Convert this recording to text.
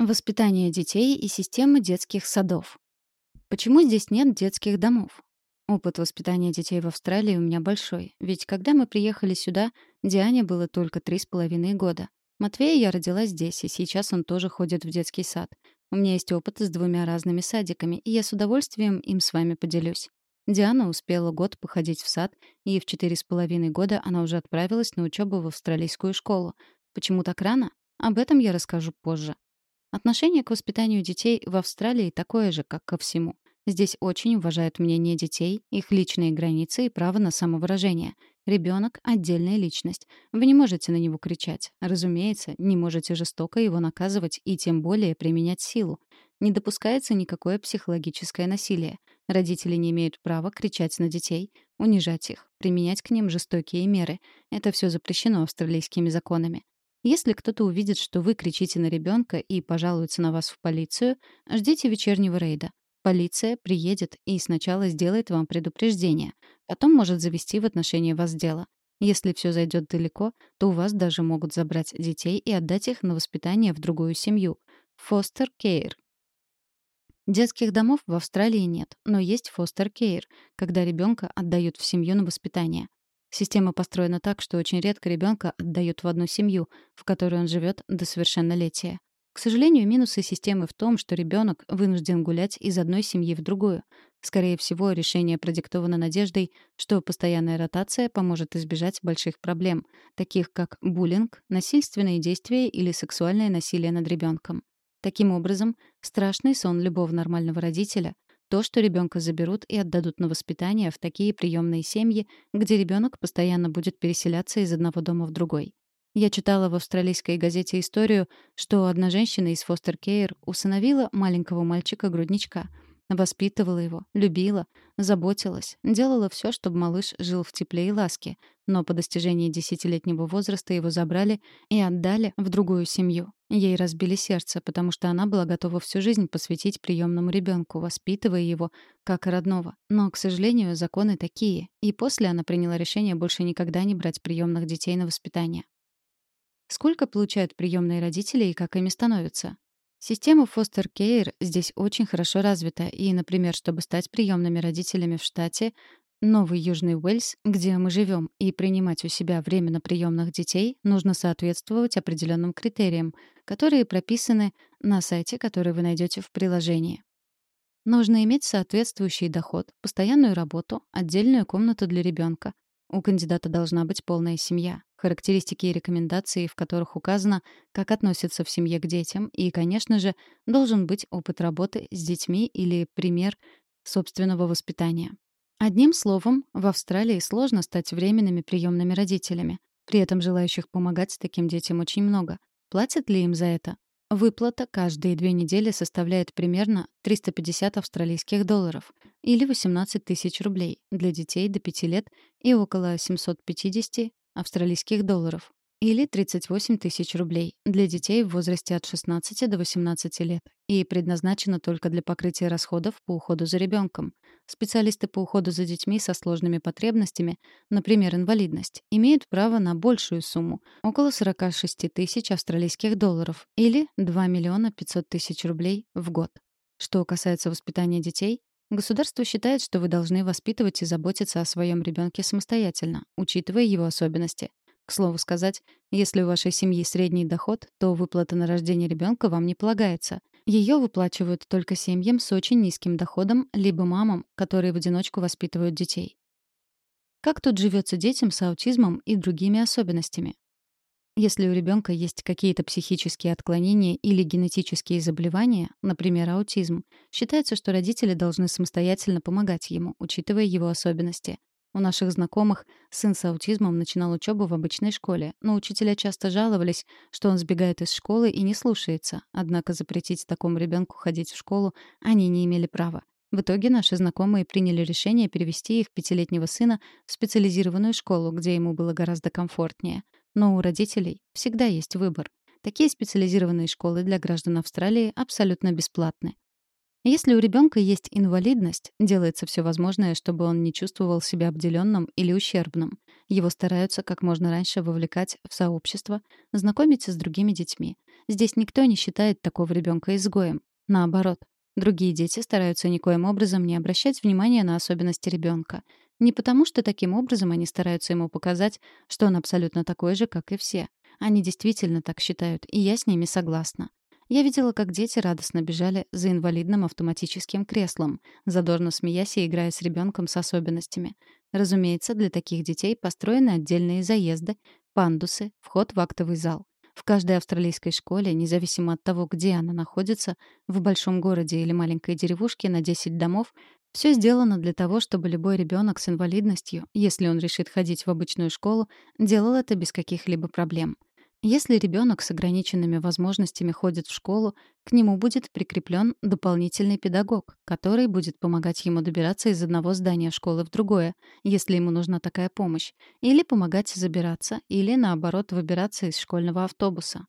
Воспитание детей и система детских садов. Почему здесь нет детских домов? Опыт воспитания детей в Австралии у меня большой, ведь когда мы приехали сюда, Диане было только три с половиной года. Матвея я родила здесь, и сейчас он тоже ходит в детский сад. У меня есть опыт с двумя разными садиками, и я с удовольствием им с вами поделюсь. Диана успела год походить в сад, и в четыре с половиной года она уже отправилась на учебу в австралийскую школу. Почему так рано? Об этом я расскажу позже. Отношение к воспитанию детей в Австралии такое же, как ко всему. Здесь очень уважают мнение детей, их личные границы и право на самовыражение. Ребенок — отдельная личность. Вы не можете на него кричать. Разумеется, не можете жестоко его наказывать и тем более применять силу. Не допускается никакое психологическое насилие. Родители не имеют права кричать на детей, унижать их, применять к ним жестокие меры. Это все запрещено австралийскими законами. Если кто-то увидит, что вы кричите на ребенка и пожалуется на вас в полицию, ждите вечернего рейда. Полиция приедет и сначала сделает вам предупреждение, потом может завести в отношении вас дело. Если все зайдет далеко, то у вас даже могут забрать детей и отдать их на воспитание в другую семью. Фостер Кейр. Детских домов в Австралии нет, но есть фостер Кейр, когда ребенка отдают в семью на воспитание. Система построена так, что очень редко ребенка отдают в одну семью, в которой он живет до совершеннолетия. К сожалению, минусы системы в том, что ребенок вынужден гулять из одной семьи в другую. Скорее всего, решение продиктовано надеждой, что постоянная ротация поможет избежать больших проблем, таких как буллинг, насильственные действия или сексуальное насилие над ребенком. Таким образом, страшный сон любого нормального родителя то, что ребенка заберут и отдадут на воспитание в такие приемные семьи, где ребенок постоянно будет переселяться из одного дома в другой. Я читала в австралийской газете историю, что одна женщина из фостер-кейр усыновила маленького мальчика-грудничка — Воспитывала его, любила, заботилась, делала все, чтобы малыш жил в тепле и ласке, но по достижении десятилетнего возраста его забрали и отдали в другую семью. Ей разбили сердце, потому что она была готова всю жизнь посвятить приемному ребенку, воспитывая его как родного. Но, к сожалению, законы такие, и после она приняла решение больше никогда не брать приемных детей на воспитание. Сколько получают приемные родители и как ими становятся? Система Care здесь очень хорошо развита, и, например, чтобы стать приемными родителями в штате Новый Южный Уэльс, где мы живем, и принимать у себя временно приемных детей, нужно соответствовать определенным критериям, которые прописаны на сайте, который вы найдете в приложении. Нужно иметь соответствующий доход, постоянную работу, отдельную комнату для ребенка, у кандидата должна быть полная семья, характеристики и рекомендации, в которых указано, как относятся в семье к детям, и, конечно же, должен быть опыт работы с детьми или пример собственного воспитания. Одним словом, в Австралии сложно стать временными приемными родителями. При этом желающих помогать таким детям очень много. Платят ли им за это? Выплата каждые две недели составляет примерно 350 австралийских долларов или 18 тысяч рублей для детей до 5 лет и около 750 австралийских долларов или 38 тысяч рублей для детей в возрасте от 16 до 18 лет и предназначена только для покрытия расходов по уходу за ребенком. Специалисты по уходу за детьми со сложными потребностями, например, инвалидность, имеют право на большую сумму — около 46 тысяч австралийских долларов или 2 миллиона 500 тысяч рублей в год. Что касается воспитания детей, Государство считает, что вы должны воспитывать и заботиться о своем ребенке самостоятельно, учитывая его особенности. К слову сказать, если у вашей семьи средний доход, то выплата на рождение ребенка вам не полагается. Ее выплачивают только семьям с очень низким доходом либо мамам, которые в одиночку воспитывают детей. Как тут живется детям с аутизмом и другими особенностями? Если у ребенка есть какие-то психические отклонения или генетические заболевания, например, аутизм, считается, что родители должны самостоятельно помогать ему, учитывая его особенности. У наших знакомых сын с аутизмом начинал учебу в обычной школе, но учителя часто жаловались, что он сбегает из школы и не слушается. Однако запретить такому ребенку ходить в школу они не имели права. В итоге наши знакомые приняли решение перевести их пятилетнего сына в специализированную школу, где ему было гораздо комфортнее. Но у родителей всегда есть выбор. Такие специализированные школы для граждан Австралии абсолютно бесплатны. Если у ребенка есть инвалидность, делается все возможное, чтобы он не чувствовал себя обделенным или ущербным. Его стараются как можно раньше вовлекать в сообщество, знакомить с другими детьми. Здесь никто не считает такого ребенка изгоем. Наоборот, другие дети стараются никоим образом не обращать внимания на особенности ребенка. Не потому, что таким образом они стараются ему показать, что он абсолютно такой же, как и все. Они действительно так считают, и я с ними согласна. Я видела, как дети радостно бежали за инвалидным автоматическим креслом, задорно смеясь и играя с ребенком с особенностями. Разумеется, для таких детей построены отдельные заезды, пандусы, вход в актовый зал. В каждой австралийской школе, независимо от того, где она находится, в большом городе или маленькой деревушке на 10 домов, все сделано для того, чтобы любой ребенок с инвалидностью, если он решит ходить в обычную школу, делал это без каких-либо проблем. Если ребенок с ограниченными возможностями ходит в школу, к нему будет прикреплен дополнительный педагог, который будет помогать ему добираться из одного здания школы в другое, если ему нужна такая помощь, или помогать забираться, или, наоборот, выбираться из школьного автобуса.